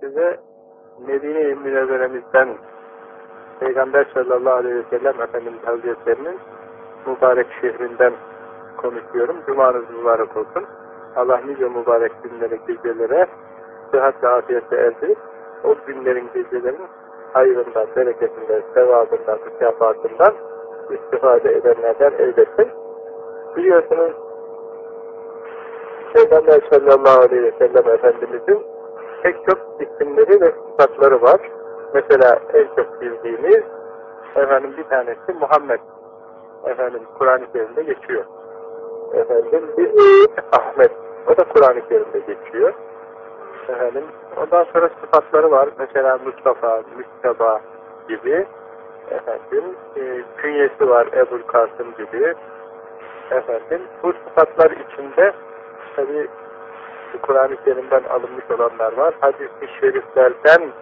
size Medine-i Münevveremizden Peygamber sallallahu aleyhi ve sellem Efendimiz Hazretlerinin mübarek şehrinden konuşuyorum. Cumanız mübarek olsun. Allah nice mübarek günlere, gecelere sıhhat ve afiyetle erdirip o günlerin, gecelerin hayrından, bereketinden, sevabından, mükafatından istifade edenlerden eylesin. Biliyorsunuz Peygamber sallallahu aleyhi ve sellem Efendimizin pek çok isimleri ve sıfatları var. Mesela en çok bildiğimiz efendim bir tanesi Muhammed efendim Kur'an-ı Kerim'de geçiyor. Efendim bir Ahmet o da Kur'an-ı Kerim'de geçiyor. Efendim ondan sonra sıfatları var. Mesela Mustafa, Müsteba gibi efendim e, künyesi var Ebul Kasım gibi efendim bu sıfatlar içinde tabi Kur'an-ı Kerim'den alınmış olanlar var. Hadis-i şeriflerden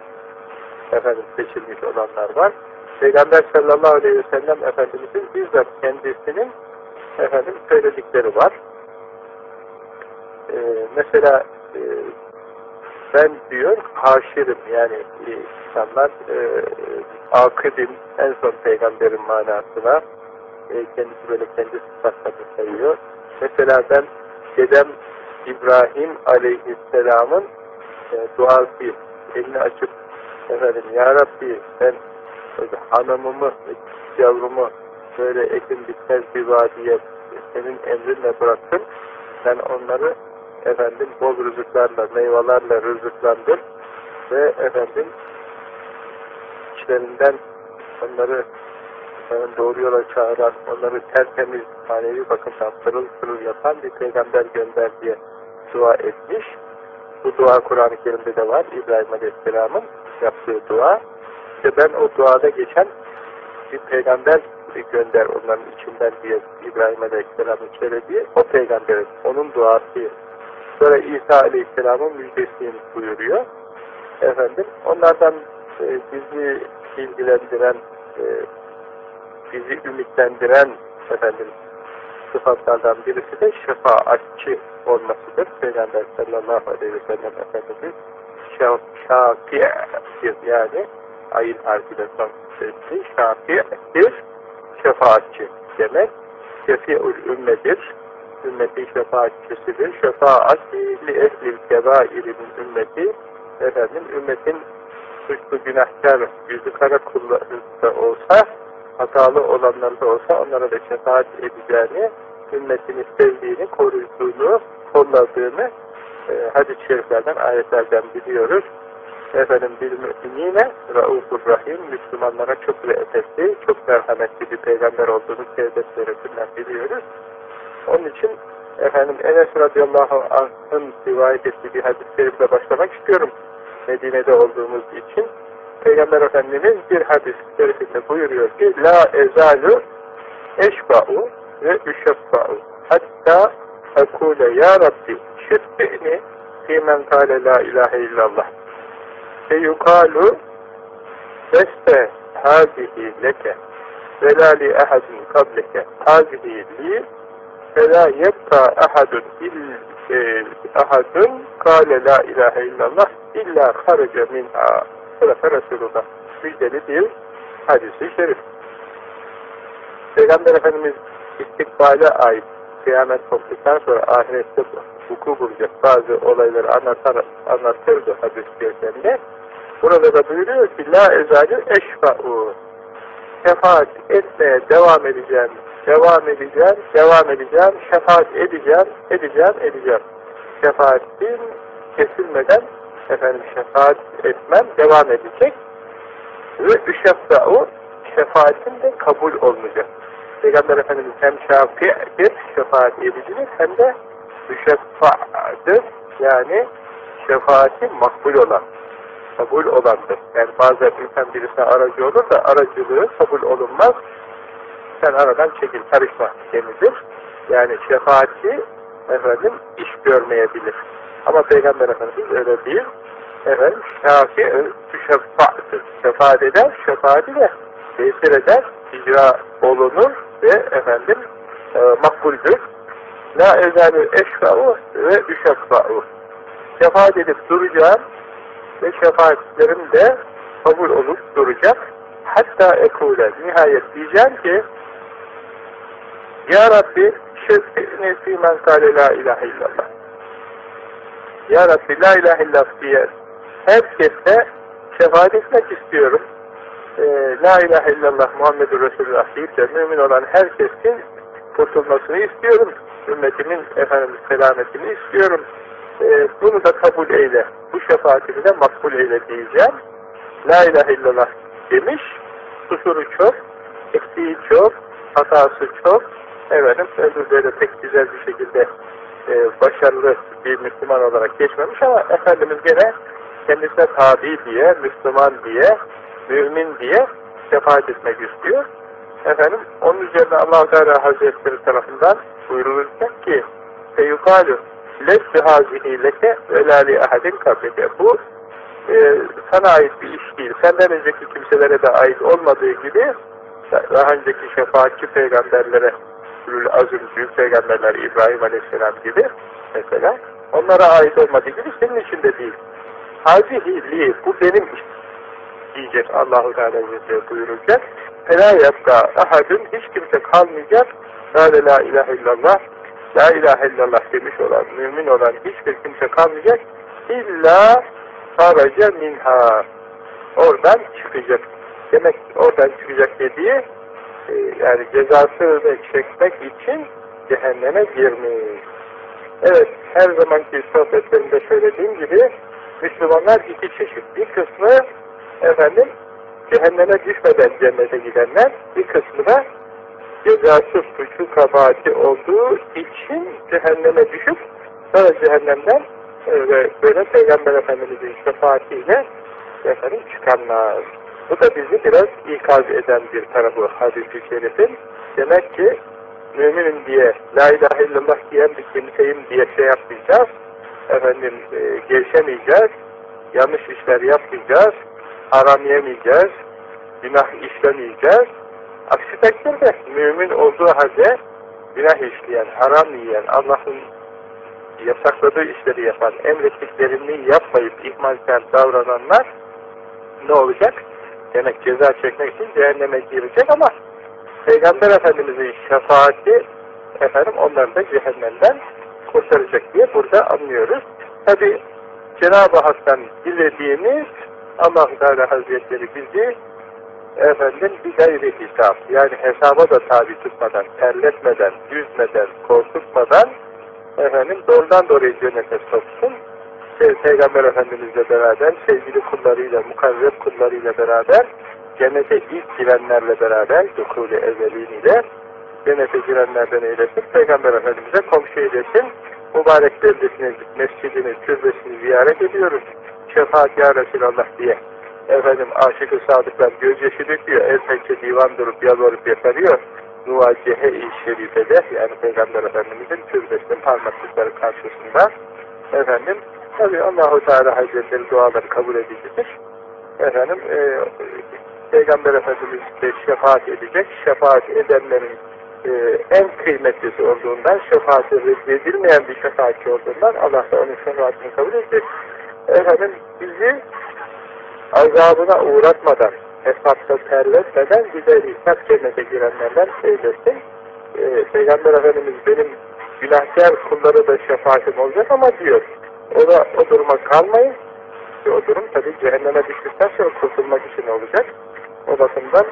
efendim seçilmiş olanlar var. Peygamber sallallahu aleyhi ve sellem Efendimizin bizzat kendisinin efendim söyledikleri var. Ee, mesela e, ben diyor haşirim yani e, insanlar e, akıdim en son peygamberin manasına e, kendisi böyle kendi sıfatlarını sayıyor. Mesela ben dedem İbrahim aleyhisselamın e, duası elini açıp efendim ya Rabbi ben hanımımı, yavrumu böyle ekim bitmez bir vadiye senin emrinle bıraktım. Sen onları efendim bol rızıklarla, meyvelerle rızıklandır ve efendim içlerinden onları efendim, doğru yola çağıran, onları tertemiz manevi bakımdan pırıl pırıl yapan bir peygamber gönder diye dua etmiş. Bu dua Kur'an-ı Kerim'de de var. İbrahim Aleyhisselam'ın yaptığı dua. İşte ben o duada geçen bir peygamber gönder onların içinden diye İbrahim Aleyhisselam'ın söylediği o peygamberin, onun duası. Sonra İsa Aleyhisselam'ın müjdesini buyuruyor. Efendim, onlardan e, bizi ilgilendiren, e, bizi ümitlendiren efendim sıfatlardan birisi de şefaatçi olmasıdır. Peygamber sallallahu aleyhi ve sellem Efendimiz şafi'dir yani ayın harfiyle son sözü şafi'dir şefaatçi demek. Şefi'ül ümmedir. Ümmetin şefaatçisidir şefaati li ehlil kebairinin ümmeti. Efendim ümmetin suçlu günahkar yüzü kara kulları da olsa hatalı olanlar da olsa onlara da şefaat edeceğini ümmetini sevdiğini, koruduğunu, kolladığını e, hadis-i şeriflerden, ayetlerden biliyoruz. Efendim bir müminine Raufur Rahim, Müslümanlara çok re'efetli, çok merhametli bir peygamber olduğunu Tevbe suresinden biliyoruz. Onun için efendim Enes radıyallahu anh'ın rivayet ettiği bir hadis-i şerifle başlamak istiyorum. Medine'de olduğumuz için. Peygamber Efendimiz bir hadis-i şerifinde buyuruyor ki La ezalu eşba'u ve üşeffa'u hatta ekule ya Rabbi şeffi'ni fîmen kâle la ilahe illallah ve yukalu beste hâzihi leke ve la li ahadin kableke. Hâzihi li ve la yebka ahadun e, ahadun kâle la ilahe illallah illa haraca minha Sadaka Resulullah müjdeli bir hadisi şerif. Peygamber Efendimiz istikbale ait kıyamet koptuktan sonra ahirette vuku bulacak bazı olayları anlatar, anlatırdı hadis-i şeriflerinde. Burada da buyuruyor ki La ezalü eşfa'u Şefaat etmeye devam edeceğim, devam edeceğim, devam edeceğim, şefaat edeceğim, edeceğim, edeceğim. Şefaatin kesilmeden efendim şefaat etmem devam edecek ve üşeffa'u şefaatin de kabul olmayacak. Peygamber Efendimiz hem şafi'dir, şefaat edicidir, hem de müşeffa'dır. Yani şefaati makbul olan, kabul olandır. Yani bazen insan birisine aracı olur da aracılığı kabul olunmaz. Sen aradan çekil, karışma denilir. Yani şefaati efendim iş görmeyebilir. Ama Peygamber Efendimiz öyle değil. Efendim şafi şefaattır. Şefaat eder, şefaati de tesir eder, icra olunur ve efendim e, makbuldür. La ezalü eşfa'u ve üşeffa'u. Şefaat edip duracağım, ve şefaatlerim de kabul olup duracak. Hatta ekule nihayet diyeceğim ki Ya Rabbi şeffi'ni fîmen kâle la ilahe illallah. Ya Rabbi la ilahe illallah diye herkese şefaat etmek istiyorum. Ee, la ilahe illallah Muhammedur Resulullah deyip de mümin olan herkesin kurtulmasını istiyorum. Ümmetimin efendim selametini istiyorum. Ee, bunu da kabul eyle. Bu şefaatimi de makbul eyle diyeceğim. La ilahe illallah demiş. Kusuru çok, eksiği çok, hatası çok. Efendim, öbürleri pek güzel bir şekilde e, başarılı bir Müslüman olarak geçmemiş ama Efendimiz gene kendisine tabi diye, Müslüman diye, mümin diye şefaat etmek istiyor. Efendim, onun üzerine allah Teala Hazretleri tarafından buyurulacak ki feyukalu lesbi hazihi leke ve la li ahadin kableke. Bu e, sana ait bir iş değil. Senden önceki kimselere de ait olmadığı gibi daha önceki şefaatçi peygamberlere Ülül Azim büyük peygamberler İbrahim Aleyhisselam gibi mesela onlara ait olmadığı gibi senin için de değil. Hazihi li bu benim diyecek Allahu Teala Hazretleri buyuracak. Fela yapka ahadın hiç kimse kalmayacak. La la ilahe illallah La ilahe illallah demiş olan, mümin olan hiçbir kimse kalmayacak. İlla faraca minha. Oradan çıkacak. Demek oradan çıkacak dediği e, yani cezasını çekmek için cehenneme girmiş. Evet, her zamanki sohbetlerimde söylediğim gibi Müslümanlar iki çeşit. Bir kısmı efendim cehenneme düşmeden cennete gidenler, bir kısmı da cezası suçu kabahati olduğu için cehenneme düşüp sonra cehennemden e, ve böyle Peygamber Efendimiz'in şefaatiyle efendim çıkanlar. Bu da bizi biraz ikaz eden bir tarafı hadis-i şerifin. Demek ki müminim diye, la ilahe illallah diyen bir kimseyim diye şey yapmayacağız. Efendim, e, gevşemeyeceğiz. Yanlış işler yapmayacağız. Haram yemeyeceğiz. Günah işlemeyeceğiz. Aksi takdirde mümin olduğu halde günah işleyen, haram yiyen, Allah'ın yasakladığı işleri yapan, emrettiklerini yapmayıp ihmalkar davrananlar ne olacak? Demek ceza çekmek için cehenneme girecek ama Peygamber Efendimiz'in şefaati efendim onları da cehennemden kurtaracak diye burada anlıyoruz. Tabi Cenab-ı Hak'tan dilediğimiz allah Teala Hazretleri bizi efendim bir gayri hesap yani hesaba da tabi tutmadan, terletmeden, yüzmeden, korkutmadan efendim doğrudan doğruya cennete soksun. Şey, Peygamber Efendimizle beraber, sevgili kullarıyla, mukarreb kullarıyla beraber, cennete ilk girenlerle beraber, dukul-i evveliniyle cennete girenlerden eylesin, Peygamber Efendimiz'e komşu eylesin, mübarek devletini, mescidini, türbesini ziyaret ediyoruz. Şefaat ya Resulallah diye efendim aşık-ı sadıklar gözyaşı döküyor, el pençe divan durup yalvarıp yakarıyor. Nuvacihe-i şerifede yani Peygamber Efendimiz'in türbesinin parmaklıkları karşısında efendim tabi Allahu Teala Hazretleri duaları kabul edicidir. Efendim e, Peygamber Efendimiz de şefaat edecek. Şefaat edenlerin e, en kıymetlisi olduğundan, şefaati reddedilmeyen bir şefaatçi olduğundan Allah da onun şefaatini kabul edecek. Efendim bizi azabına uğratmadan, hesapta terletmeden güzel hesap cennete girenlerden eylesin. Ee, Peygamber Efendimiz benim günahkar kulları da şefaatim olacak ama diyor. O da o duruma kalmayın. İşte o durum tabi cehenneme düştükten sonra kurtulmak için olacak. O bakımdan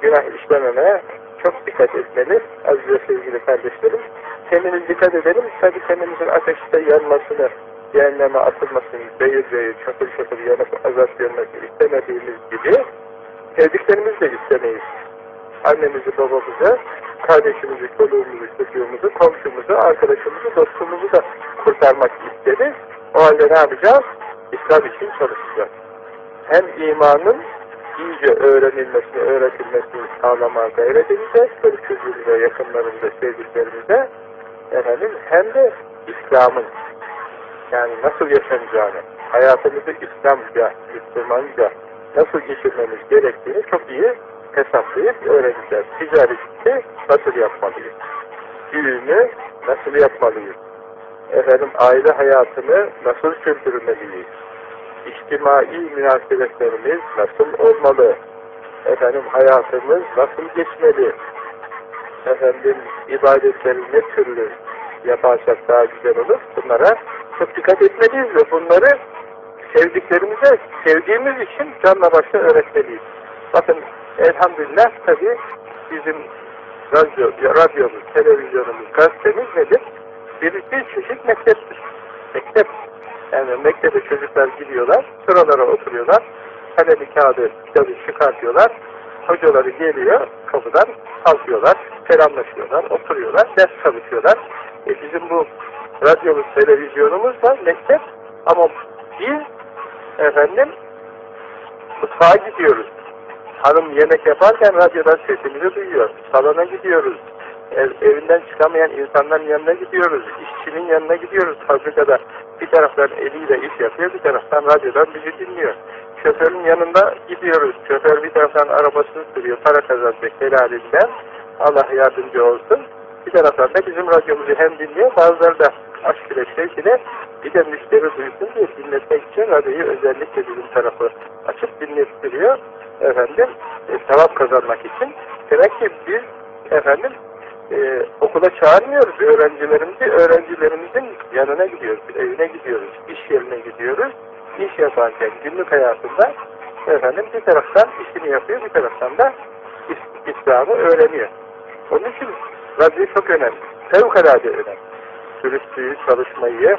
günah işlememeye çok dikkat etmeli. Aziz ve sevgili kardeşlerim. Kendimiz dikkat edelim. Tabi kendimizin ateşte yanmasını, cehenneme atılmasını, zehir zehir, çakır çakır yanıp azap görmesini istemediğimiz gibi sevdiklerimizi de istemeyiz. Annemizi, babamızı, kardeşimizi, çoluğumuzu, çocuğumuzu, komşumuzu, arkadaşımızı, dostumuzu da kurtarmak isteriz. O halde ne yapacağız? İslam için çalışacağız. Hem imanın iyice öğrenilmesini, öğretilmesini sağlamaya gayret edeceğiz. Çocuk çocuğumuza, yakınlarımıza, sevdiklerimize efendim, hem de İslam'ın yani nasıl yaşanacağını, hayatımızı İslamca, Müslümanca nasıl geçirmemiz gerektiğini çok iyi hesaplayıp öğreneceğiz. Ticareti nasıl yapmalıyız? Düğünü nasıl yapmalıyız? Efendim aile hayatını nasıl sürdürmeliyiz? İçtimai münasebetlerimiz nasıl olmalı, efendim hayatımız nasıl geçmeli, efendim ibadetleri ne türlü yaparsak daha güzel olur, bunlara çok dikkat etmeliyiz ve bunları sevdiklerimize sevdiğimiz için canla başla öğretmeliyiz. Bakın elhamdülillah tabi bizim radyo, radyomuz, televizyonumuz, gazetemiz nedir? Bir, bir çeşit mekteptir. Mektep. Yani mektebe çocuklar gidiyorlar, sıralara oturuyorlar, kalemi kağıdı, kitabı çıkartıyorlar, hocaları geliyor, kapıdan kalkıyorlar, selamlaşıyorlar, oturuyorlar, ders çalışıyorlar. E bizim bu radyomuz, televizyonumuz da mektep ama biz efendim mutfağa gidiyoruz. Hanım yemek yaparken radyodan sesimizi duyuyor. Salona gidiyoruz. Ev, evinden çıkamayan insanların yanına gidiyoruz. İşçinin yanına gidiyoruz fabrikada. Bir taraftan eliyle iş yapıyor, bir taraftan radyodan bizi dinliyor. Şoförün yanında gidiyoruz. Şoför bir taraftan arabasını sürüyor, para kazanacak helalinden. Allah yardımcı olsun. Bir taraftan da bizim radyomuzu hem dinliyor, bazıları da aşk ile şevk ile bir de müşteri duysun diye dinletmek için radyoyu özellikle bizim tarafı açıp dinlettiriyor. Efendim, e, sevap kazanmak için. Demek ki biz efendim e, okula çağırmıyoruz öğrencilerimizi, öğrencilerimizin yanına gidiyoruz, evine gidiyoruz, iş yerine gidiyoruz. İş yaparken günlük hayatında efendim bir taraftan işini yapıyor, bir taraftan da İslam'ı öğreniyor. Onun için radyo çok önemli. Fevkalade önemli. Dürüstlüğü, çalışmayı,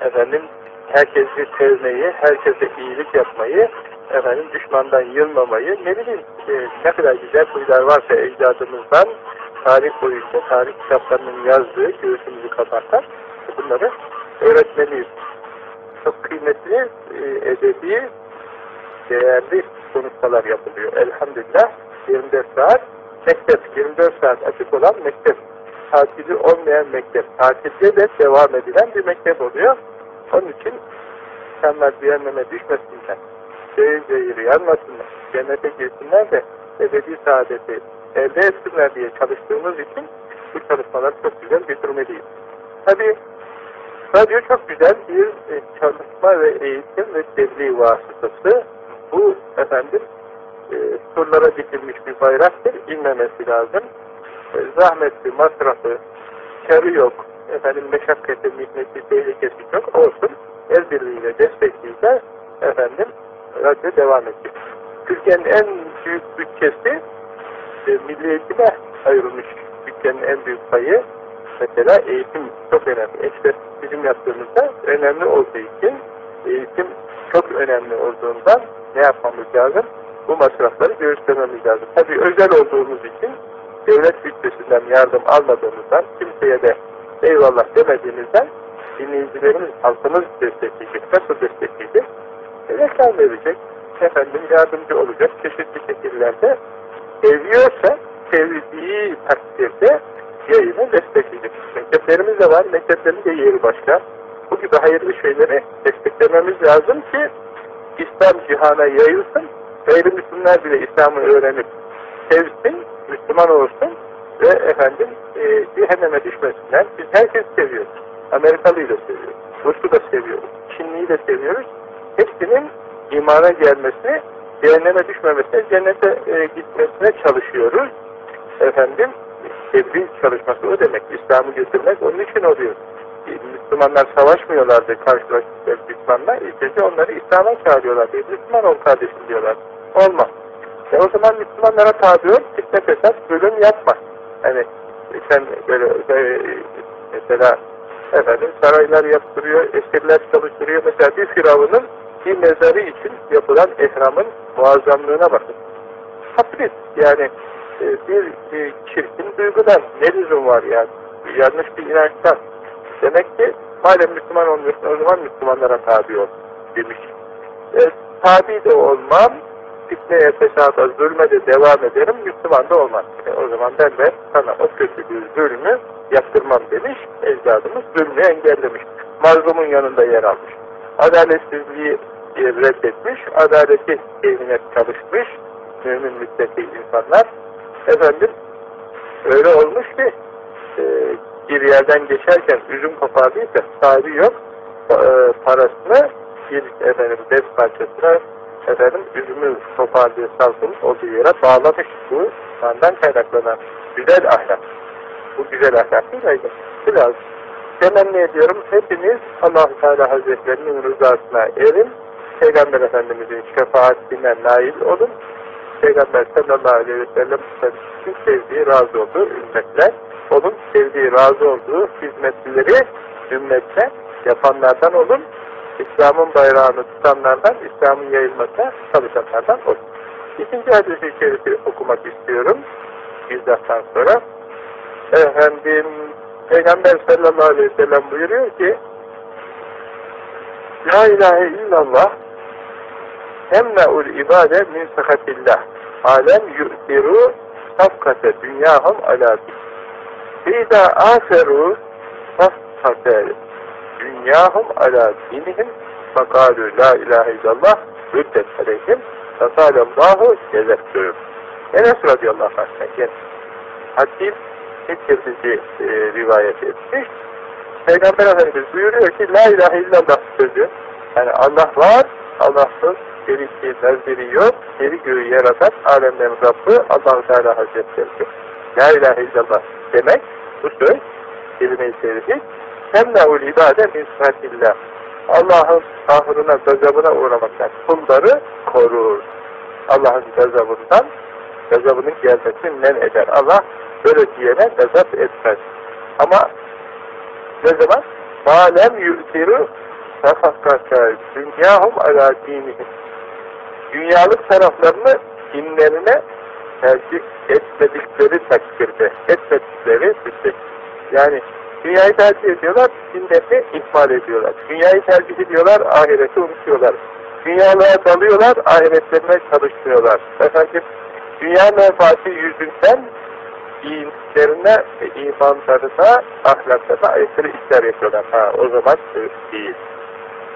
efendim herkesi sevmeyi, herkese iyilik yapmayı, efendim düşmandan yılmamayı, ne bileyim e, ne kadar güzel huylar varsa ecdadımızdan tarih boyunca tarih kitaplarının yazdığı göğsümüzü kapartan bunları öğretmeliyiz. Çok kıymetli, e, edebi, değerli konuşmalar yapılıyor. Elhamdülillah 24 saat mektep, 24 saat açık olan mektep. Tatili olmayan mektep. Tatilde de devam edilen bir mektep oluyor. Onun için insanlar cehenneme düşmesinler. Zehir zehir yanmasınlar. Cennete girsinler de ebedi saadeti elde etsinler diye çalıştığımız için bu çalışmalar çok güzel bitirmeliyiz. Tabi radyo çok güzel bir e, çalışma ve eğitim ve tebliğ vasıtası. Bu efendim e, surlara dikilmiş bir bayraktır. İnmemesi lazım. E, zahmetli, masrafı, karı yok. Efendim meşakkati, mihneti, tehlikesi çok olsun. El birliğiyle, destekliyle efendim radyo devam edecek. Türkiye'nin en büyük bütçesi e, milli eğitime ayrılmış bütçenin en büyük payı mesela eğitim çok önemli. İşte bizim yaptığımızda önemli olduğu için eğitim çok önemli olduğundan ne yapmamız lazım? Bu masrafları göstermemiz lazım. Tabii özel olduğumuz için devlet bütçesinden yardım almadığımızdan kimseye de eyvallah demediğimizden dinleyicilerimiz, halkımız destekleyecek. Nasıl destekleyecek? Reklam verecek. Efendim yardımcı olacak. Çeşitli şekillerde seviyorsa sevdiği takdirde yayını destekleyecek. Mekteplerimiz de var. Mekteplerin de yeri başka. Bu gibi hayırlı şeyleri desteklememiz lazım ki İslam cihana yayılsın. Gayrimüslimler bile İslam'ı öğrenip sevsin, Müslüman olsun ve efendim e, cehenneme düşmesinler. Biz herkes seviyoruz. Amerikalıyı da seviyoruz. Rus'u da seviyoruz. Çinliyi de seviyoruz. Hepsinin imana gelmesini, cehenneme düşmemesine, cennete e, gitmesine çalışıyoruz. Efendim, tebliğ çalışması o demek. İslam'ı götürmek onun için oluyor. Müslümanlar savaşmıyorlardı karşılaştıkları düşmanla. İlkece onları İslam'a çağırıyorlar diye. Müslüman ol kardeşim diyorlar. Olma. E o zaman Müslümanlara tabi ol, fitne fesat, zulüm yapma. Hani sen böyle e, mesela efendim saraylar yaptırıyor, esirler çalıştırıyor. Mesela bir firavunun bir mezarı için yapılan ehramın muazzamlığına bakın. Hafif yani e, bir e, çirkin duygudan ne lüzum var yani? Yanlış bir inançtan. Demek ki madem Müslüman olmuyorsun o zaman Müslümanlara tabi ol demiş. E, tabi de olmam, fitneye, fesada, zulme de devam ederim, Müslüman da olmaz. E, o zaman ben de sana o kötü bir zulmü yaptırmam demiş, ecdadımız zulmü engellemiş. Mazlumun yanında yer almış. Adaletsizliği reddetmiş, adaleti evine çalışmış, mümin müttaki insanlar. Efendim, öyle olmuş ki, e, bir yerden geçerken üzüm kopardıysa sahibi yok, e, parasını bir efendim bez parçasına efendim üzümü toparlıyor salkımız olduğu yere bağlamış bu ondan kaynaklanan güzel ahlak. Bu güzel ahlak değil mi? Biraz temenni ediyorum hepiniz allah Teala Hazretlerinin rızasına erin, Peygamber Efendimizin şefaatine nail olun. Peygamber sallallahu aleyhi ve sellem sevdiği, razı olduğu ümmetler, onun sevdiği, razı olduğu hizmetlileri ümmetle yapanlardan olun. İslam'ın bayrağını tutanlardan, İslam'ın yayılmasına çalışanlardan olun. İkinci hadisi şerifi okumak istiyorum. İzdahtan sonra. Efendim, Peygamber sallallahu aleyhi ve sellem buyuruyor ki La ilahe illallah Emme'ul ibade min sakatillah Alem yu'tiru safkate dünyahum ala Feyda aferu safkate dünyahum ala dinihim. Fakalu la ilahe illallah rüddet aleyhim. Fesalallahu cezettürüm. Enes radıyallahu anh hadis Tirmizi e, rivayet etmiş. Peygamber Efendimiz buyuruyor ki La ilahe illallah sözü yani Allah var, Allah'sız şeriki, naziri yok, yeri göğü yaratan alemlerin Rabbi allah Teala Hazretleri. La ilahe illallah demek bu söz kelime-i şerifi Temna'ul ibade min sıhhatillah Allah'ın kahrına, gazabına uğramaktan kulları korur. Allah'ın gazabından, gazabının gelmesini men eder. Allah böyle diyene gazap etmez. Ama ne zaman? Malem yu'tiru tafakkaka dünyahum ala dinihim. Dünyalık taraflarını dinlerine tercih etmedikleri takdirde, etmedikleri müddetçe. Yani dünyayı tercih ediyorlar, dinlerini ihmal ediyorlar. Dünyayı tercih ediyorlar, ahireti unutuyorlar. Dünyalığa dalıyorlar, ahiretlerine çalışmıyorlar. Efendim, dünya menfaati yüzünden dinlerine, imanlarına, ahlaklarına aykırı işler yapıyorlar. Ha, o zaman değil.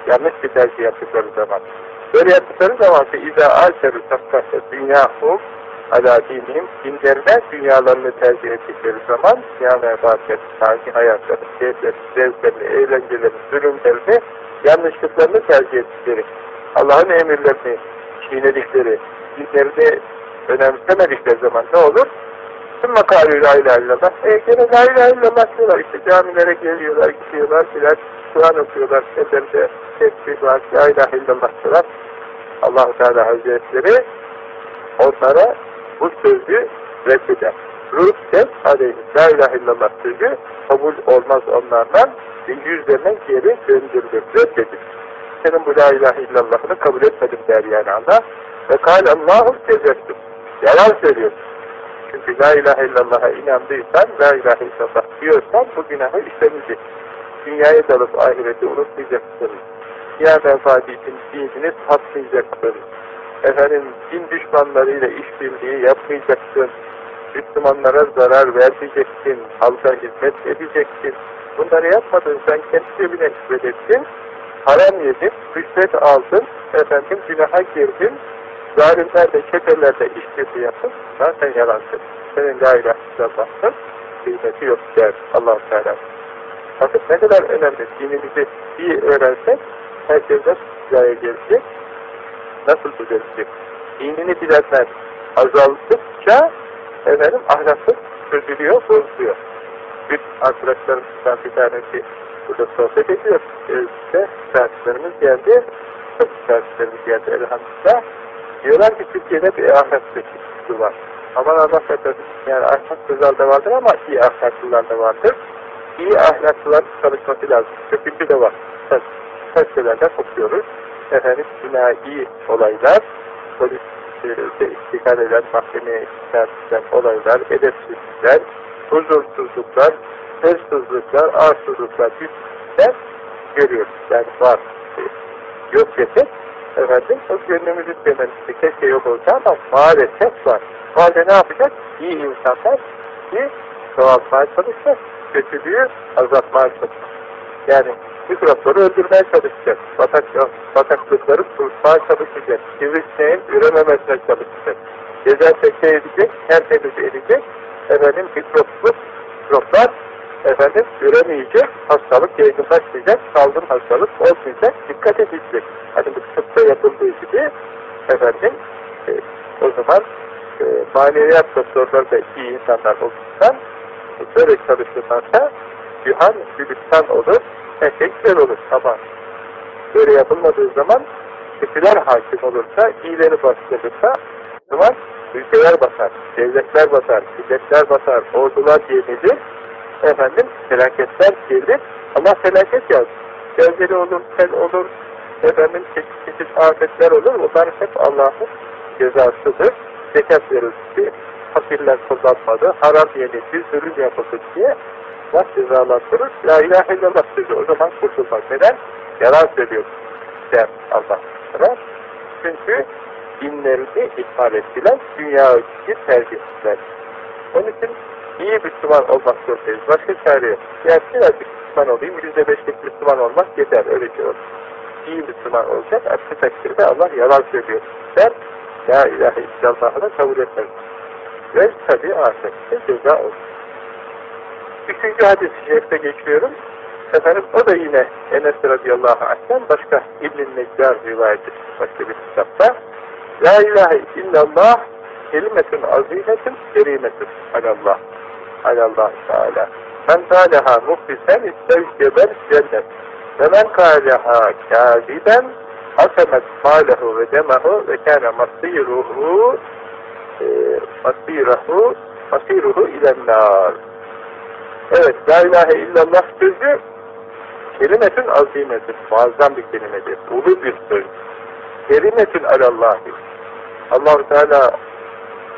Yanlış bir tercih yaptıkları zaman. Böyle yaptıkları zaman اِذَا آسَرُ تَفْكَسَ دُنْيَاهُمْ ala dinihim, dinlerine dünyalarını tercih ettikleri zaman dünya menfaatleri, sanki hayatları, keyifleri, zevklerini, eğlencelerini, zulümlerini, yanlışlıklarını tercih ettikleri, Allah'ın emirlerini çiğnedikleri, dinlerini önemsemedikleri zaman ne olur? Tüm makalü la ilahe illallah. E gene la ilahe illallah diyorlar. İşte camilere geliyorlar, gidiyorlar, filan, Kur'an okuyorlar, ellerinde tesbih var, la ilahe illallah diyorlar. allah Teala Hazretleri onlara bu sözü reddeder. Rüddet aleyhim la ilahe illallah sözü kabul olmaz onlardan yüzlerine geri döndürülür, reddedilir. Senin bu la ilahe illallahını kabul etmedim der yani Allah. Ve kâl Allah'ım tezettüm. Yalan söylüyorsun. Çünkü la ilahe illallah'a inandıysan, la ilahe illallah diyorsan bu günahı işlemeyecek. Dünyaya dalıp ahireti unutmayacaksın. Dünya menfaati için dinini tatmayacaksın. Efendim, din düşmanlarıyla işbirliği yapmayacaksın. Müslümanlara zarar vermeyeceksin. Halka hizmet edeceksin. Bunları yapmadın, sen kendi cebine hizmet. Haram yedin, rüşvet aldın, efendim günaha girdin, zalimlerle, çetelerle işbirliği yapın, zaten yalansın. Senin la ilahe illallah'ın kıymeti yok der allah Teala. Bakın ne kadar önemli. Dinimizi iyi öğrensek herkes nasıl hizaya gelecek, nasıl düzelecek. Dinini bilenler azaldıkça efendim ahlaksız çözülüyor, bozuluyor. Dün arkadaşlarımızdan bir tanesi burada sohbet ediyor. İşte derslerimiz geldi. Çok derslerimiz geldi elhamdülillah. Diyorlar ki Türkiye'de bir ahlak sıkıntısı var. Aman Allah. Yani ahlaksızlar da vardır ama iyi ahlaklılar da vardır. İyi ahlaklıların çalışması lazım. Kötüsü de var. Gazetelerden okuyoruz. Efendim iyi olaylar, polis e, istikal eden, mahkemeye işaret olaylar, edepsizlikler, huzursuzluklar, hırsızlıklar, arsızlıklar, hüsnler görüyoruz. Yani var. Yok desek efendim o gönlümüzün temennisi keşke yok olsa ama maalesef var. O halde ne yapacak? İyi insanlar ki çoğaltmaya çalışacak. Kötülüğü azaltmaya çalışacak. Yani mikropları öldürmeye çalışacak. Batak, bataklıkları tutmaya çalışacak. Sivrisineğin ürememesine çalışacak. Dezenfekte edecek, tertemiz edecek. Efendim mikroplu mikroplar efendim üremeyecek, hastalık yaygınlaşmayacak, salgın hastalık olmayacak, dikkat edilecek. hani bu tıpta yapıldığı gibi efendim e, o zaman e, maneviyat doktorları da iyi insanlar olursa böyle çalışırlarsa cihan gülistan olur, güzel olur. Ama böyle yapılmadığı zaman kötüler hakim olursa, iyileri bastırırsa zaman ülkeler batar, devletler batar, milletler batar, ordular yenilir, efendim felaketler gelir, Allah felaket yaz. Gölgeli olur, sel olur, efendim çeşit çeşit afetler olur, bunlar hep Allah'ın cezasıdır. Zekat verildi, fakirler kullanmadı, haram yenildi, zulüm yapıldı diye Allah cezalandırır. La ilahe illallah sözü o zaman kurtulmaz. Neden? Yalan söylüyor der Allah. Çünkü dinlerini ihmal ettiler, dünyayı tercih ettiler. Onun için iyi Müslüman olmak zorundayız. Başka çare yok. Yani birazcık Müslüman olayım, yüzde beşlik Müslüman olmak yeter, öyle olur. İyi Müslüman olacak, aksi takdirde Allah yalan söylüyor. Der, La ilahe illallah'ı da kabul etmez. Ve tabi ahirette ceza olur. Üçüncü hadis-i şerifte geçiyorum. Efendim o da yine Enes radıyallahu anh'ten başka İbn-i Neccar rivayet başka bir kitapta. La ilahe illallah kelimetun azimetun kerimetun alallah. Alallah Teala. Men kâleha muhlisen istevcebel cennet. Ve men kâleha kâziben hasemet mâlehu ve demehu ve kâne masîruhu masîrahu masîruhu ilennâr. Evet, La ilahe illallah sözü kelimetün azimetün, muazzam bir kelimedir, ulu bir söz. Kelimetün alallahi. allah Teala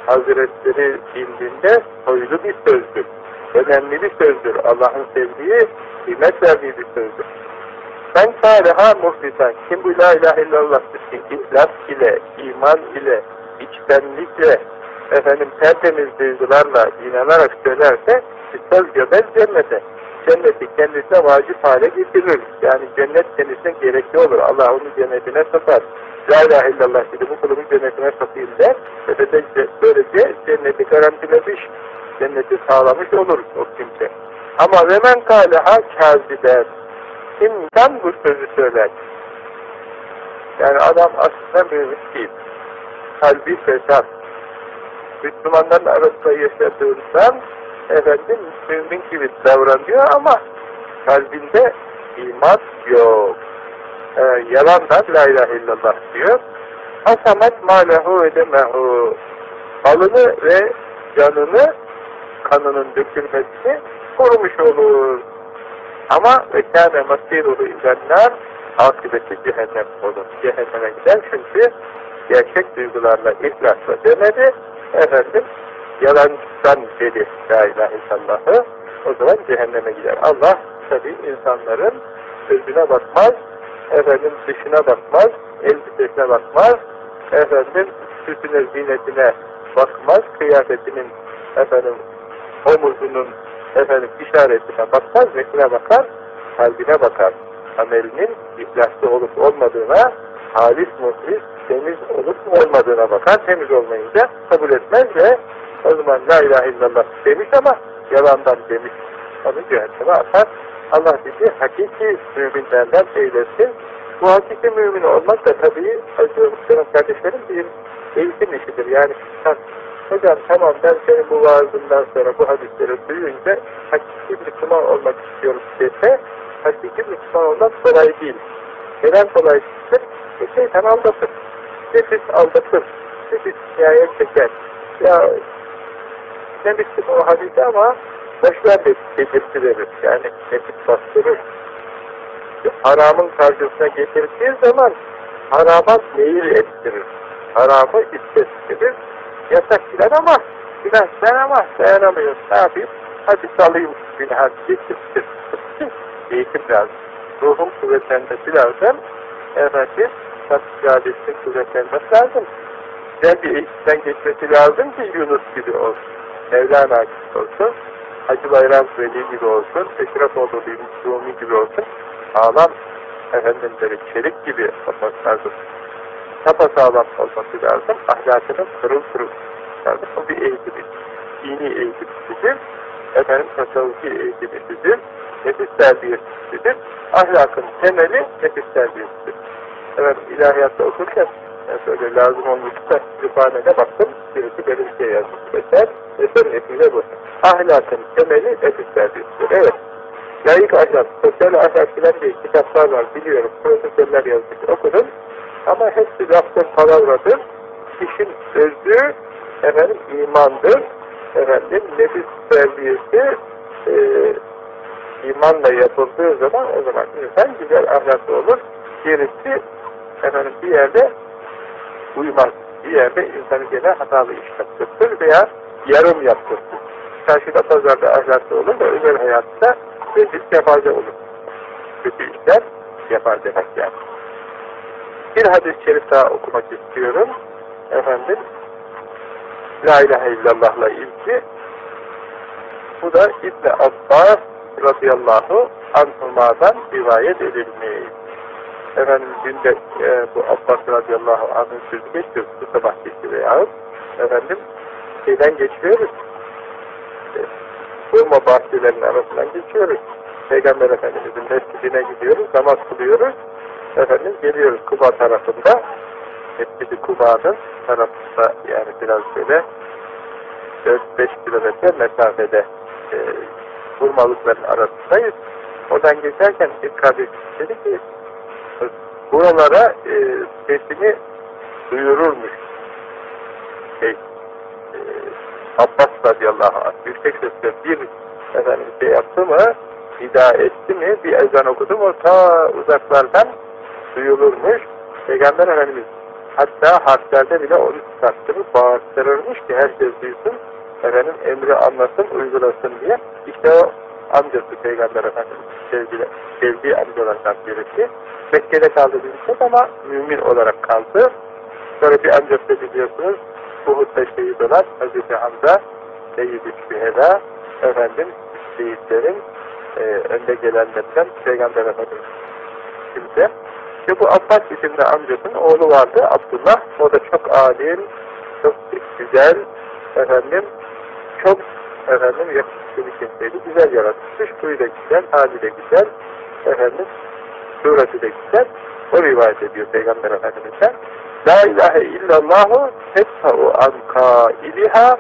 Hazretleri indinde soylu bir sözdür. Önemli bir sözdür. Allah'ın sevdiği, kıymet verdiği bir sözdür. Ben kâleha muhlisen. Kim bu la ilahe illallah ki ihlas ile, iman ile, içtenlikle, efendim tertemiz duygularla inanarak söylerse istel gömez cennete. Cenneti kendisine vacip hale getirir. Yani cennet kendisine gerekli olur. Allah onu cennetine sokar. La ilahe illallah dedi bu kulumu cennetine sokayım der. Böylece cenneti garantilemiş, cenneti sağlamış olur o kimse. Ama ve men kâleha kâziber. Kimden bu sözü söyler? Yani adam aslında mümin değil. Kalbi fesat. Müslümanların arasında yaşadığından efendim mümin gibi davranıyor ama kalbinde iman yok. Ee, yalandan la ilahe illallah diyor. Hasamet malehu edemehu. Malını ve canını kanının dökülmesini korumuş olur. Ama ve kâne masîruhu izennâr akıbeti cehennem olur. Cehenneme gider çünkü gerçek duygularla, ihlasla demedi. Efendim, yalandan dedi la ilahe illallahı. O zaman cehenneme gider. Allah tabi insanların sözüne bakmaz, efendim dışına bakmaz, elbisesine bakmaz, efendim süsüne, zinetine bakmaz, kıyafetinin efendim omuzunun efendim işaretine bakmaz, resmine bakar, kalbine bakar. Amelinin ihlaslı olup olmadığına, halis muhlis, temiz olup olmadığına bakar. Temiz olmayınca kabul etmez ve o zaman la ilahe illallah demiş ama yalandan demiş. Onu cehenneme atar. Allah bizi hakiki müminlerden eylesin. Bu hakiki mümin olmak da tabii acı kardeşlerim bir eğitim işidir. Yani sen hocam tamam ben senin bu vaazından sonra bu hadisleri duyunca hakiki Müslüman olmak istiyorum dese hakiki Müslüman olmak kolay değil. Neden kolay değildir? E şeytan aldatır. Nefis aldatır. Nefis hikaye çeker. Ya demiştim o hadise ama boşver de belirti verir. Yani nefis bastırır. Haramın karşısına getirdiği zaman harama meyil ettirir. Haramı istetirir. Yasak filan ama günah sen ama dayanamıyorsun. Ne yapayım? Hadi salayım günah. Getirtir. Eğitim lazım. Ruhun kuvvetlenmesi lazım. Efendim, iradesinin kuvvetlenmesi lazım. Güzel bir eğitimden geçmesi lazım ki Yunus gibi olsun. Mevlana gibi olsun. Hacı Bayram Veli gibi olsun. Eşrefoğlu Rumi gibi olsun. Sağlam efendim böyle çelik gibi olması lazım. Sapasağlam olması lazım. Ahlakının kırıl kırıl lazım. O bir eğitim. Dini eğitimsidir. Efendim tasavvufi eğitimsidir. Nefis terbiyesidir. Ahlakın temeli nefis terbiyesidir. Evet, ilahiyatta okurken yani böyle lazım olmuşsa kütüphanede baktım, birisi bir şey yazmış. Eser, eserin ismi bu. Ahlakın temeli etik terbiyesidir. Evet. Layık ahlak, sosyal ahlak filan diye kitaplar var biliyorum. Profesörler yazmış, okudum. Ama hepsi laftan palavradır. İşin sözü efendim imandır. Efendim nefis terbiyesi e, imanla yapıldığı zaman o zaman insan güzel ahlaklı olur. Gerisi efendim bir yerde uymaz. Bir yerde insanı gene hatalı iş yaptırtır veya yarım yaptırtır. Karşıda pazarda ahlaklı olur da özel hayatta rezil kefaze olur. Kötü işler yapar demek yani. Bir hadis-i şerif daha okumak istiyorum. Efendim, La ilahe illallah'la ilgili. Bu da İbn Abbas radıyallahu anhuma'dan rivayet edilmiş. Efendim günde e, bu Abbas radıyallahu anh'ın sözü geçiyoruz. Bu sabah geçti veyahut. Efendim şeyden geçiyoruz. E, Hurma bahçelerinin arasından geçiyoruz. Peygamber Efendimiz'in mescidine gidiyoruz, namaz kılıyoruz. Efendim geliyoruz Kuba tarafında. Mescid-i Kuba'nın tarafında yani biraz böyle 4-5 kilometre mesafede e, hurmalıkların arasındayız. Oradan geçerken bir kardeş dedi ki buralara e, sesini duyururmuş. Şey, e, Abbas radıyallahu anh yüksek sesle bir efendim şey yaptı mı nida etti mi bir ezan okudu mu ta uzaklardan duyulurmuş. Peygamber Efendimiz hatta harflerde bile onu çıkarttırıp bağırtırırmış ki herkes duysun efendim emri anlasın, uygulasın diye. İşte o amcası Peygamber Efendimiz sevgili, sevdiği amcalarından birisi. Mekke'de kaldı bir ama mümin olarak kaldı. Sonra bir amcası biliyorsunuz Uhud'da şehit olan Hazreti Hamza Seyyid-i Şüheda efendim şehitlerin e, önde gelenlerden Peygamber Efendimiz kimse. İşte bu Abbas isimli amcasının oğlu vardı Abdullah. O da çok alim, çok güzel, efendim çok efendim yakışıklı bir kimseydi. Güzel yaratmış. Dış kuyu da güzel, hali de güzel. Efendim sureti de güzel. O rivayet ediyor Peygamber Efendimiz'den. La ilahe illallahu tedfa'u an kailiha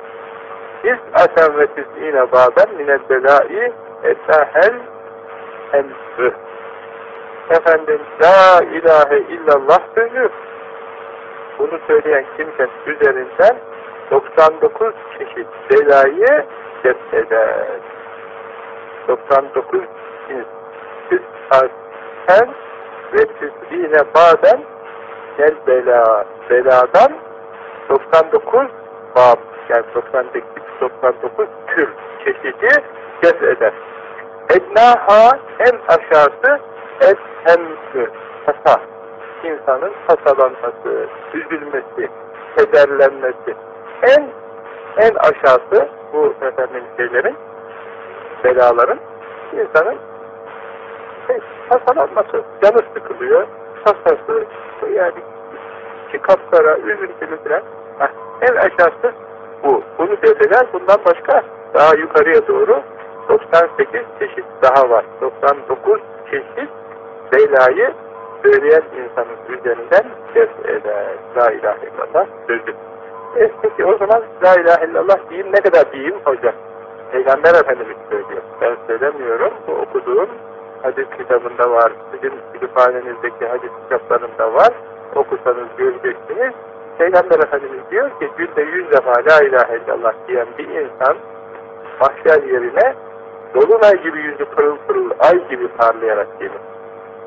iz asen ve tiz'ine baben minel belai etahel emrü. Efendim La ilahe illallah sözü bunu söyleyen kimsenin üzerinden 99 çeşit belayı def eder. 99 cins sen ve tüzline bazen gel bela, beladan 99 bab yani 99, 99 tür çeşidi def eder. Ednaha en aşağısı et hemmü tasa insanın tasalanması, üzülmesi, kederlenmesi, en en aşağısı bu efendim şeylerin, belaların insanın şey, hastalanması, canı sıkılıyor, hastası, yani ki kapkara, üzüntülü falan. Heh, en aşağısı bu. Bunu dediler, bundan başka daha yukarıya doğru 98 çeşit daha var. 99 çeşit belayı söyleyen insanın üzerinden def eder. La ilahe illallah sözü. E peki o zaman La ilahe illallah diyeyim ne kadar diyeyim hocam? Peygamber Efendimiz söylüyor. Ben söylemiyorum. Bu okuduğum hadis kitabında var. Sizin kütüphanenizdeki hadis kitaplarında var. Okusanız göreceksiniz. Peygamber Efendimiz diyor ki günde yüz defa La ilahe illallah diyen bir insan mahşer yerine dolunay gibi yüzü pırıl pırıl ay gibi parlayarak gelir.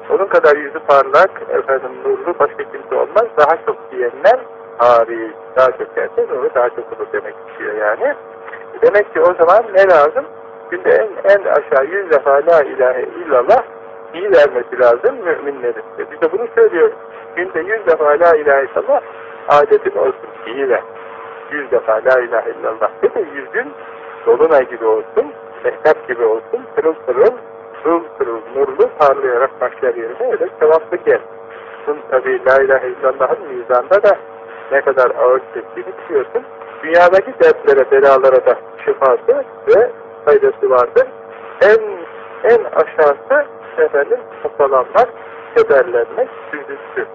Onun kadar yüzü parlak, efendim nurlu başka kimse olmaz. Daha çok diyenler hariç, daha çok derse nuru daha çok olur demek istiyor yani. Demek ki o zaman ne lazım? Günde en, en aşağı yüz defa la ilahe illallah iyi vermesi lazım müminlerin. E biz de bunu söylüyoruz. Günde yüz defa la ilahe illallah adetin olsun, iyi ver. Yüz defa la ilahe illallah de de yüzün dolunay gibi olsun, mehtap gibi olsun, pırıl pırıl, pırıl pırıl, nurlu parlayarak mahşer yerine öyle sevaplı gel. Bunun tabi la ilahe illallah'ın mizanda da ne kadar ağır çektiğini biliyorsun. Dünyadaki dertlere, belalara da şifası ve faydası vardır. En en aşağısı efendim kafalanmak, kederlenmek, üzüntü.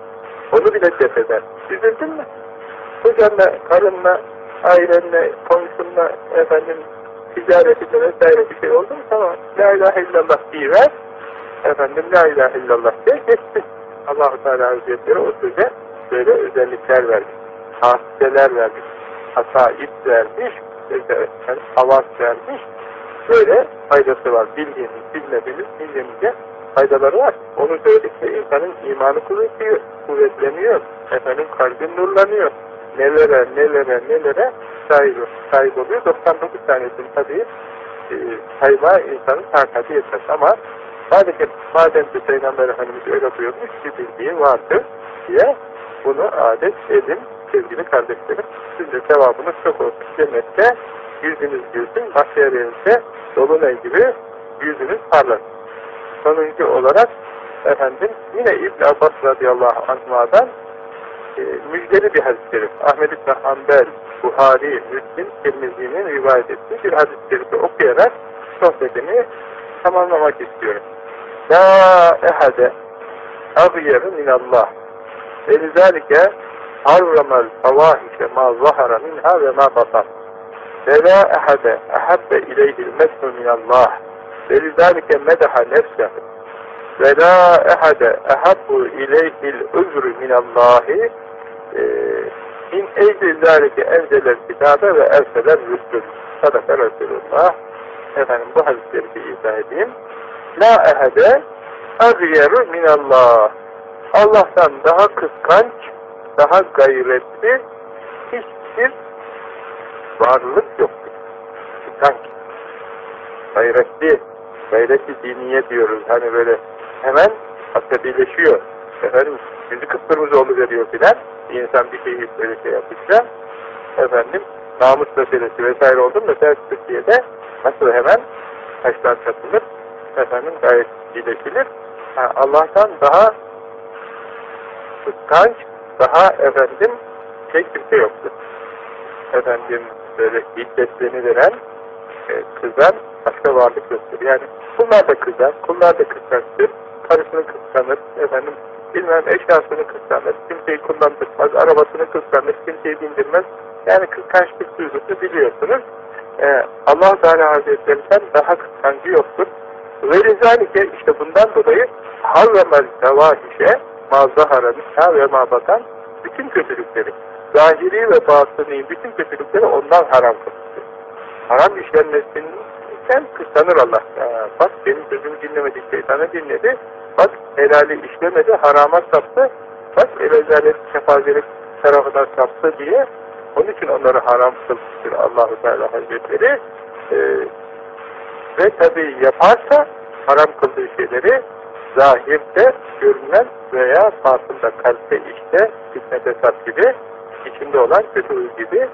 Onu bile def eder. Üzüldün mü? Kocanla, karınla, ailenle, komşunla, efendim, ticaretinde vesaire bir şey oldu mu? Tamam. La ilahe illallah diyiver. Efendim, la ilahe illallah de geçti. Allah-u Teala Hazretleri o söze böyle özellikler vermiş. Hasiseler vermiş. Hasaip vermiş. Yani havas vermiş. Böyle faydası var. Bildiğiniz, bilmediğiniz, bildiğinizde faydaları var. Onu söyledikçe insanın imanı kuvvetliyor, kuvvetleniyor. Efendim kalbi nurlanıyor. Nelere, nelere, nelere sahip, sahip oluyor. 99 tanesini tabii e, sayma insanın takati yetmez ama sadece madem ki Peygamber Efendimiz öyle buyurmuş ki bildiği vardır diye bunu adet edin sevgili kardeşlerim. Siz de sevabınız çok olsun. Cennette yüzünüz gülsün, mahşerinizde dolunay gibi yüzünüz parlasın. Sonuncu olarak efendim yine İbn Abbas radıyallahu anh'dan e, müjdeli bir hadis-i şerif. Ahmed İbn Hanbel, Buhari, Müslim, Tirmizi'nin rivayet ettiği bir hadis-i şerifi okuyarak sohbetini tamamlamak istiyorum. La ehade agyeru minallah ve lizalike harramel fevahişe ma zahara minha ve ma batan ve la ehade ehabbe ileyhil meshu minallah ve lizalike medaha nefsehu ve la ehade ehabbu ileyhil üzrü minallahi in ecri zâlike enzeler kitabe ve erseler rüstül sadaka Resulullah. Efendim bu hadisleri bir izah edeyim. La ehede agyeru minallah Allah'tan daha kıskanç daha gayretli hiçbir varlık yoktur. Kıskanç gayretli gayretli diniye diyoruz. Hani böyle hemen asabileşiyor efendim yüzü kıpkırmızı veriyor filan. İnsan bir şey böyle şey yapınca efendim namus meselesi vesaire oldu mu mesela Türkiye'de nasıl hemen taşlar çatılır efendim gayet iyileşilir? Ha, Allah'tan daha kıskanç daha efendim şey kimse yoktur efendim böyle hiddetlerini veren e, kızan başka varlık yoktur yani bunlar da kızar kullar da kıskançtır karısını kıskanır efendim bilmem eşyasını kıskanır, kimseyi kullandırmaz, arabasını kıskanır, kimseyi bindirmez. Yani kıskançlık duygusu biliyorsunuz. Ee, allah Teala Hazretleri'nden daha kıskancı yoktur. Ve rizalike işte bundan dolayı harramel sevahişe mazahara nişa ve mabatan bütün kötülükleri, zahiri ve batıni bütün kötülükleri ondan haram kılmıştır. Haram işlenmesinin sen kıskanır Allah. Ya, bak benim sözümü dinlemedi, şeytanı dinledi. Bak helali işlemedi, harama saptı. Bak rezalet, kefazelik tarafından saptı diye. Onun için onları haram kılmıştır Allah-u Teala Hazretleri. Ee, ve tabi yaparsa haram kıldığı şeyleri zahirde görünen veya batında kalpte işte fitne fesat gibi içinde olan kötü gibi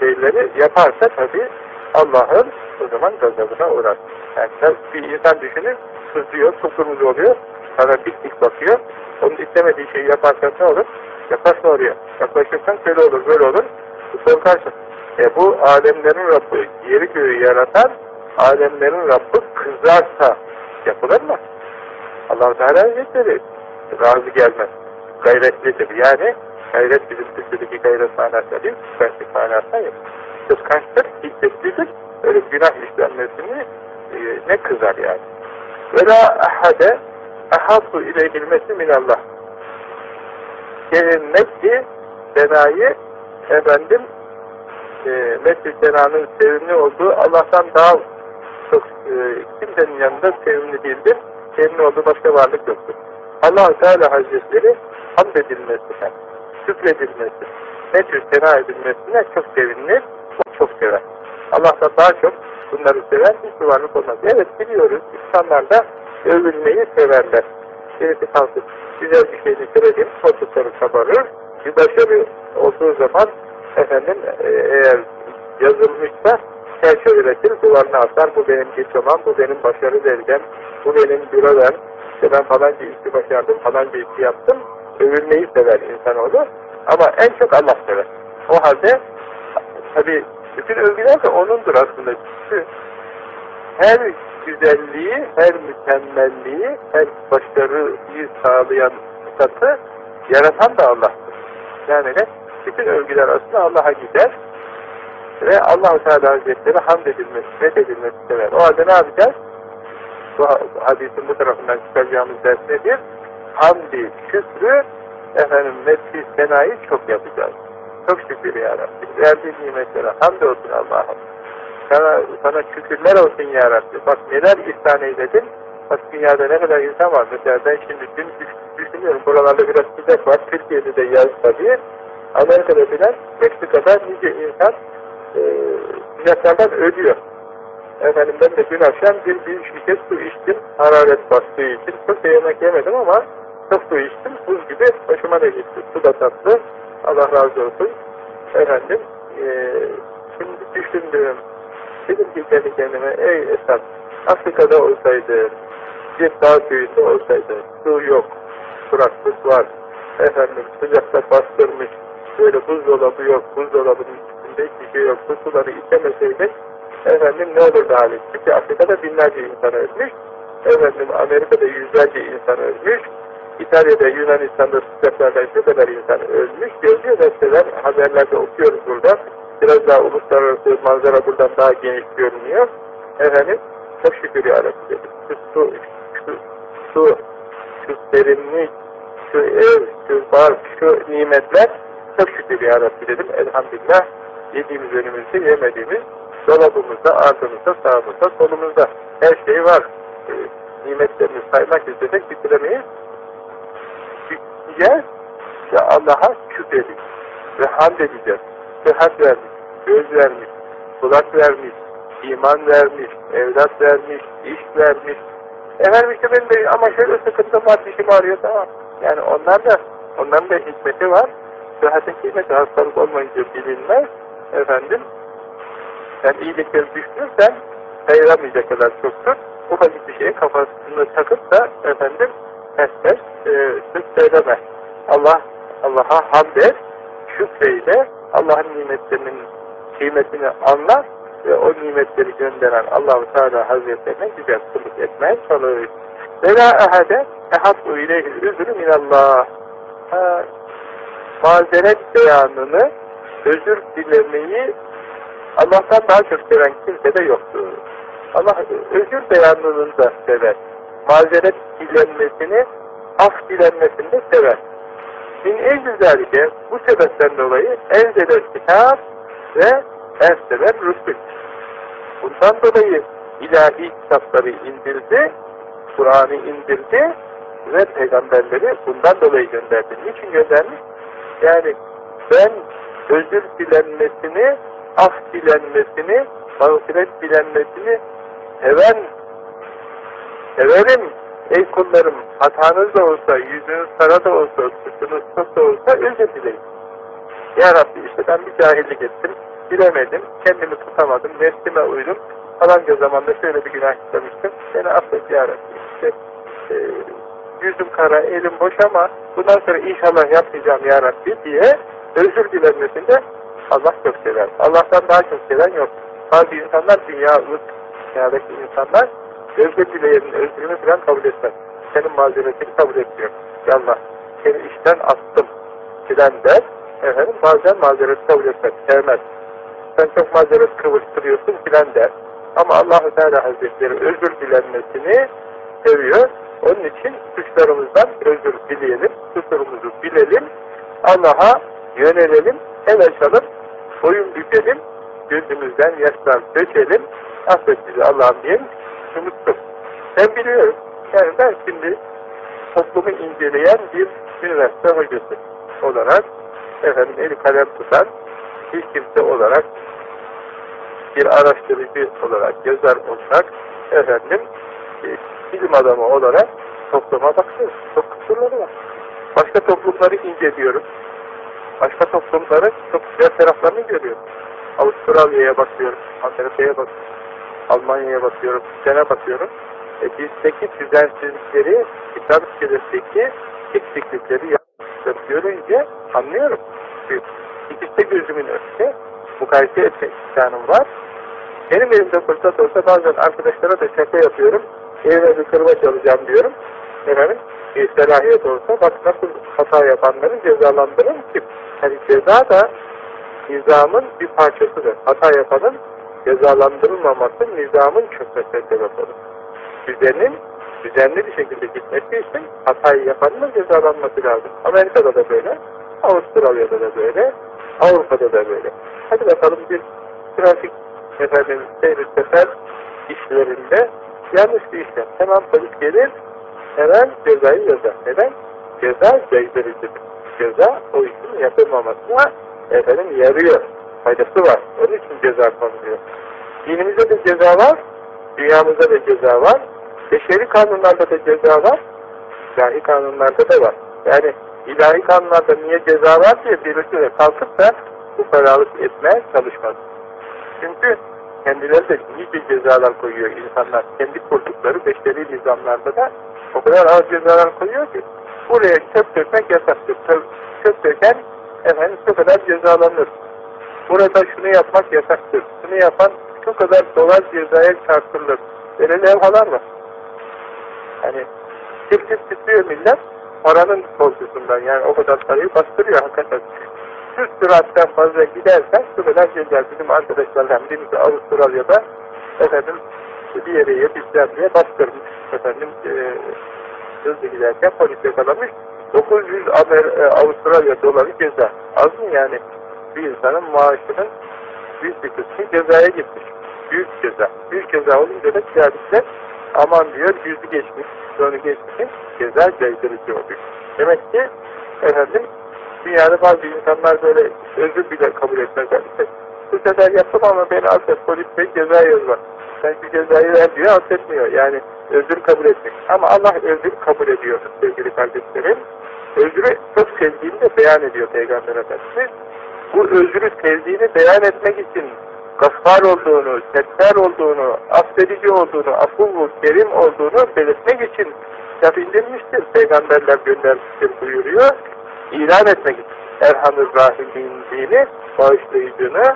şeyleri yaparsa tabi Allah'ın o zaman gazabına uğrar. Yani bir insan düşünür, sızlıyor, kıpkırmızı oluyor, sana dik dik bakıyor, onun istemediği şeyi yaparsan ne olur? Yaklaşma oraya. Yaklaşırsan şöyle olur, böyle olur, korkarsın. E bu alemlerin Rabbi, yeri göğü yaratan alemlerin Rabbi kızarsa yapılır mı? Allah-u Teala Hazretleri razı gelmez. Gayretlidir. Yani gayret bizim Türkçedeki gayret manasında değil, kıskançlık manasında yok. Kıskançlık, hiddetlidir. Öyle günah işlenmesini e, ne kızar yani. Ve la ahade ahabbu ileyhilmesi minallah. Gelinmek ki senayı efendim e, Mescid-i Sena'nın sevimli olduğu Allah'tan daha çok e, kimsenin yanında sevimli değildir. Sevimli olduğu başka varlık yoktur. allah Teala Hazretleri hamd edilmesine, şükredilmesi, ne tür sena edilmesine çok sevinir, çok sever. Allah'tan daha çok bunları seven hiçbir varlık olmaz. Evet biliyoruz, insanlar da övülmeyi severler. Birisi kalkıp güzel bir şeyini söyledim, koltukları kabarır. Bir başarı olduğu zaman efendim e, eğer yazılmışsa çerçeveletir, duvarına asar. Bu benim diplomam, bu benim başarı belgem, bu benim bürodan, işte ben falanca işi başardım, falanca işi yaptım. Övülmeyi sever insanoğlu. Ama en çok Allah sever. O halde tabi bütün övgüler de O'nundur aslında. Çünkü her güzelliği, her mükemmelliği, her başarıyı sağlayan sıfatı Yaratan da Allah'tır. Yani ne? Bütün övgüler aslında Allah'a gider. Ve allah Teala Hazretleri hamd edilmesi, met edilmesi sever. O halde ne yapacağız? Bu hadisin bu tarafından çıkaracağımız ders nedir? Hamdi, şükrü, efendim, mesih, senayı çok yapacağız. Çok şükür ya Rabbi. Verdiğin nimetlere hamd olsun Allah'ım. Sana, sana şükürler olsun ya. Bak neler ihsan eyledin. Bak dünyada ne kadar insan var. Mesela ben şimdi dün düşünüyorum. Buralarda biraz sıcak var. Türkiye'de de yaz tabii. Amerika'da filan Meksika'da nice insan e, sıcaklardan ölüyor. Efendim ben de dün akşam bir, bir şirket su içtim. Hararet bastığı için. Çok da yemek yemedim ama çok su içtim. Buz gibi hoşuma da gitti. Su da tatlı. Allah razı olsun. Efendim e, şimdi düşündüm. Dedim ki kendi kendime ey Esad Afrika'da olsaydı bir dağ köyünde olsaydı su yok, kuraklık var, efendim sıcakta bastırmış, böyle buzdolabı yok, buzdolabının içinde hiçbir şey yok, bu suları içemeseydik efendim ne olurdu hali? Çünkü Afrika'da binlerce insan ölmüş, efendim Amerika'da yüzlerce insan ölmüş, İtalya'da, Yunanistan'da sıcaklardan şu kadar insan ölmüş, yazıyor gazeteler, haberlerde okuyoruz burada, biraz daha uluslararası manzara buradan daha geniş görünüyor, efendim, çok şükür ya Rabbi dedim. Şu su, şu su, şu serinlik, şu ev, şu bar, şu nimetler çok şükür ya Rabbi dedim. Elhamdülillah yediğimiz önümüzde, yemediğimiz dolabımızda, ardımızda, sağımızda, solumuzda her şey var. E, nimetlerini saymak istesek bitiremeyiz. Gideceğiz ve Allah'a şükredeceğiz ve hamd edeceğiz. Sıhhat vermiş, göz vermiş, kulak vermiş, iman vermiş, evlat vermiş, iş vermiş. Efendim işte benim de ama şöyle sıkıntım var, dişim ağrıyor tamam. Yani onlar da, onların da hikmeti var. Sıhhatin kıymeti hastalık olmayınca bilinmez. Efendim, sen iyilikleri düşünürsen sayılamayacak kadar çoktur. Ufacık bir şeye kafasını takıp da efendim ters ters e, söyleme. Allah, Allah'a hamd et, şükreyle, Allah'ın nimetlerinin kıymetini anla ve o nimetleri gönderen Allah-u Teala Hazretlerine güzel kulluk etmeye çalış. Ve la ehade ehabbu ileyhil üzrü minallah. Mazeret beyanını, özür dilemeyi Allah'tan daha çok seven kimse de yoktur. Allah özür beyanını da sever. Mazeret dilenmesini, af dilenmesini de sever. Min en güzelce bu sebepten dolayı enzele kitap ve erseler rusul. Bundan dolayı ilahi kitapları indirdi, Kur'an'ı indirdi ve peygamberleri bundan dolayı gönderdi. Niçin göndermiş? Yani ben özür dilenmesini, af dilenmesini, mağfiret dilenmesini seven, severim. Ey kullarım, hatanız da olsa, yüzünüz kara da olsa, suçunuz çok da olsa özür dileyin. Ya Rabbi işte ben bir cahillik ettim, bilemedim, kendimi tutamadım, nefsime uydum, falanca zamanda şöyle bir günah işlemiştim, beni affet ya Rabbi. İşte, e, yüzüm kara, elim boş ama bundan sonra inşallah yapmayacağım ya Rabbi diye özür dilenmesinde Allah çok sever. Allah'tan daha çok seven yok. Bazı insanlar dünyalık, dünyadaki insanlar özür dileyenin özrünü falan kabul etmez. Senin malzemesini kabul etmiyor. Yallah seni işten attım filan der. Efendim bazen mazeret kabul etmez, sevmez. Sen çok mazeret kıvırttırıyorsun filan der. Ama Allahu Teala Hazretleri özür dilenmesini seviyor. Onun için suçlarımızdan özür dileyelim, kusurumuzu bilelim, Allah'a yönelelim, el açalım, boyun bükelim, gözümüzden yaşlar dökelim, affet bizi Allah'ım diyelim, unuttum. Ben biliyorum, yani ben şimdi toplumu inceleyen bir üniversite hocası olarak, efendim eli kalem tutan bir kimse olarak, bir araştırıcı olarak, yazar olarak, efendim, bilim adamı olarak topluma bakıyoruz. Çok kusurları var. Başka toplumları inceliyorum. Başka toplumları çok güzel taraflarını görüyorum. Avustralya'ya bakıyorum, Amerika'ya bakıyorum, Almanya'ya bakıyorum, Sene bakıyorum. E, bizdeki düzensizlikleri, kitap içerisindeki eksiklikleri, yanlışlıkları görünce anlıyorum. Çünkü ikisi de gözümün önünde mukayese etme imkanım var. Benim elimde fırsat olsa bazen arkadaşlara da şaka yapıyorum evine bir kırbaç alacağım diyorum. Efendim, bir selahiyet olsa bak nasıl hata yapanları cezalandırır ki. Yani ceza da nizamın bir parçasıdır. Hata yapanın cezalandırılmaması nizamın çökmesine sebep olur. Düzenin düzenli bir şekilde gitmesi için hatayı yapanın cezalanması lazım. Amerika'da da böyle, Avustralya'da da böyle, Avrupa'da da böyle. Hadi bakalım bir trafik efendim seyir sefer işlerinde yanlış bir işlem. Hemen polis gelir, hemen cezayı yazar. Neden? Ceza caydırıcıdır. Ceza o işin yapılmamasına efendim yarıyor. Faydası var. Onun için ceza konuluyor. Dinimizde de ceza var, dünyamızda da ceza var, beşeri kanunlarda da ceza var, ilahi kanunlarda da var. Yani ilahi kanunlarda niye ceza var diye birisi de kalkıp da bu feralık etmeye çalışmaz. Çünkü kendileri de nice cezalar koyuyor insanlar. Kendi kurdukları beşeri nizamlarda da o kadar ağır cezalar koyuyor ki buraya çöp dökmek yasaktır. Çöp döken efendim şu kadar cezalanır. Burada şunu yapmak yasaktır. Şunu yapan şu kadar dolar cezaya çarptırılır. Böyle levhalar var. Hani tık tık titriyor millet paranın korkusundan yani o kadar parayı bastırıyor hakikaten. Şu süratten fazla gidersen şu kadar ceza bizim arkadaşlardan birisi Avustralya'da efendim bir yere yetişeceğim diye bastırmış efendim e, hızlı giderken polis yakalamış 900 Amer, e, Avustralya doları ceza. Az mı yani? Bir insanın maaşının büyük bir kısmı cezaya gitmiş. Büyük ceza. Büyük ceza olunca da kıyafetler aman diyor yüzü geçmiş, sonu geçmiş, ceza caydırıcı oluyor. Demek ki efendim dünyada bazı insanlar böyle özür bile kabul etmezler. İşte, bu sefer yaptım ama beni affet, polis bey ceza yazma. Şu cezayı ver diyor, affetmiyor. Yani özür kabul etmek. Ama Allah özür kabul ediyor sevgili kardeşlerim. Özrü çok sevdiğini beyan ediyor Peygamber Efendimiz. Bu özrü sevdiğini beyan etmek için gaffar olduğunu, settar olduğunu, affedici olduğunu, afuvlu, kerim olduğunu belirtmek için kitap indirmiştir. Peygamberler göndermiştir buyuruyor. İlan etmek için. Erhamur Rahim'in dini, bağışlayıcını,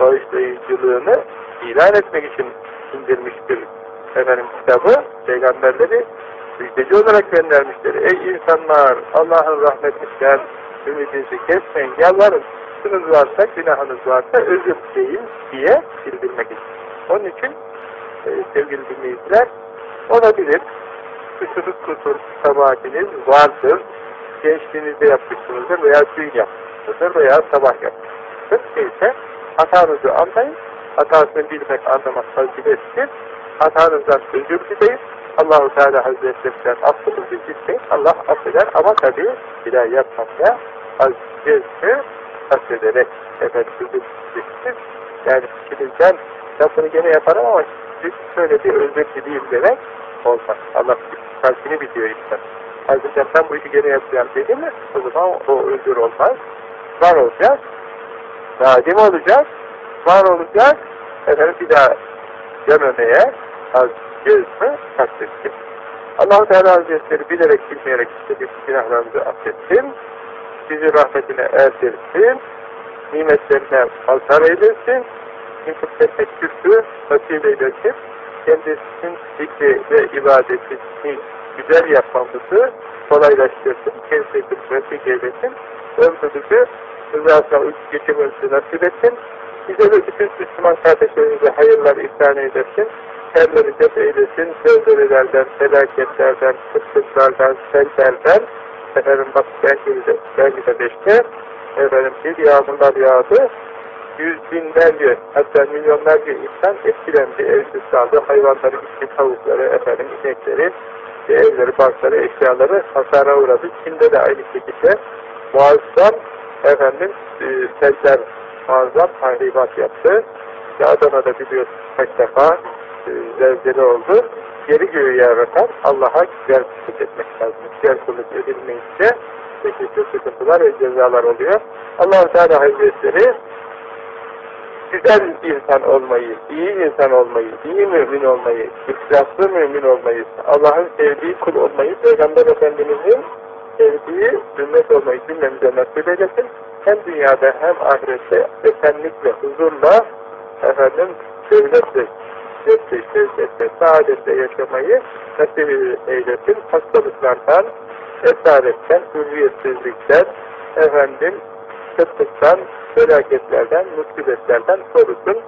bağışlayıcılığını ilan etmek için indirmiştir. Efendim kitabı, peygamberleri müjdeci olarak göndermiştir. Ey insanlar, Allah'ın rahmetinden ümidinizi kesmeyin, yalvarın. Suçunuz varsa, günahınız varsa özür deyin diye bildirmek için. Onun için e, sevgili dinleyiciler, olabilir. Suçunuz kusur, kabahatiniz vardır. Gençliğinizde yapmışsınızdır veya dün yapmışsınızdır veya sabah yapmışsınızdır. Neyse, hatanızı anlayın. Hatasını bilmek, anlamak fazilettir. Hatanızdan özür dileyin. Allahu Teala Hazretlerinden affınızı isteyin. Allah affeder ama tabii bir daha yapmamaya azizce affederek efendim üzülmüştür. Yani kişilikten lafını gene yaparım ama şöyle bir özür dileyim demek olmaz. Allah kalbini biliyor insan. Halbuki ben bu işi gene yapacağım dedi mi o zaman o özür olmaz. Var olacak. Nadim olacak. Var olacak. Efendim bir daha yememeye azizce kastettim. allah Teala Hazretleri bilerek bilmeyerek istediği günahlarımızı affetsin. Bizi rahmetine erdirsin, nimetlerine mazhar eylesin, nimetlerine küfrü nasip eylesin, kendisinin zikri ve ibadetini güzel yapmamızı kolaylaştırsın, kendisini nasip eylesin, ömrümüzü rızasına geçirmemizi nasip etsin, bize de bütün Müslüman kardeşlerimize hayırlar ihsan eylesin, şerleri def eylesin, sözlerilerden, felaketlerden, sıkıntılardan, sellerden, efendim bak Belgide, Belgide beşte efendim bir yağmurlar yağdı. Yüz binlerce hatta milyonlarca insan etkilendi. Evsiz kaldı. Hayvanları, gitti, tavukları, efendim inekleri, evleri, barkları, eşyaları hasara uğradı. Çin'de de aynı şekilde muazzam efendim e, seller muazzam tahribat yaptı. İşte Adana'da biliyorsunuz kaç defa e, zelzele oldu geri göğü yaratan Allah'a güzel kulluk etmek lazım. Güzel kulluk edilmeyince çeşitli sıkıntılar ve cezalar oluyor. allah Teala Hazretleri güzel insan olmayı, iyi insan olmayı, iyi mümin olmayı, ihlaslı mümin olmayı, Allah'ın sevdiği kul olmayı, Peygamber Efendimiz'in sevdiği ümmet olmayı cümlemize nasip eylesin. Hem dünyada hem ahirette esenlikle, huzurla, efendim, devletle iffetle, şevketle, saadetle yaşamayı nasip eylesin. Hastalıklardan, esaretten, hürriyetsizlikten, efendim, kıtlıktan, felaketlerden, musibetlerden korusun.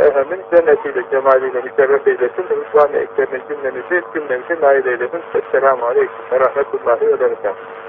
Efendim cennetiyle, cemaliyle müşerref eylesin. Rıdvan-ı Ekrem'in cümlemizi, cümlemizi nail eylesin. Esselamu Aleyküm ve Rahmetullahi ve Berekatuhu.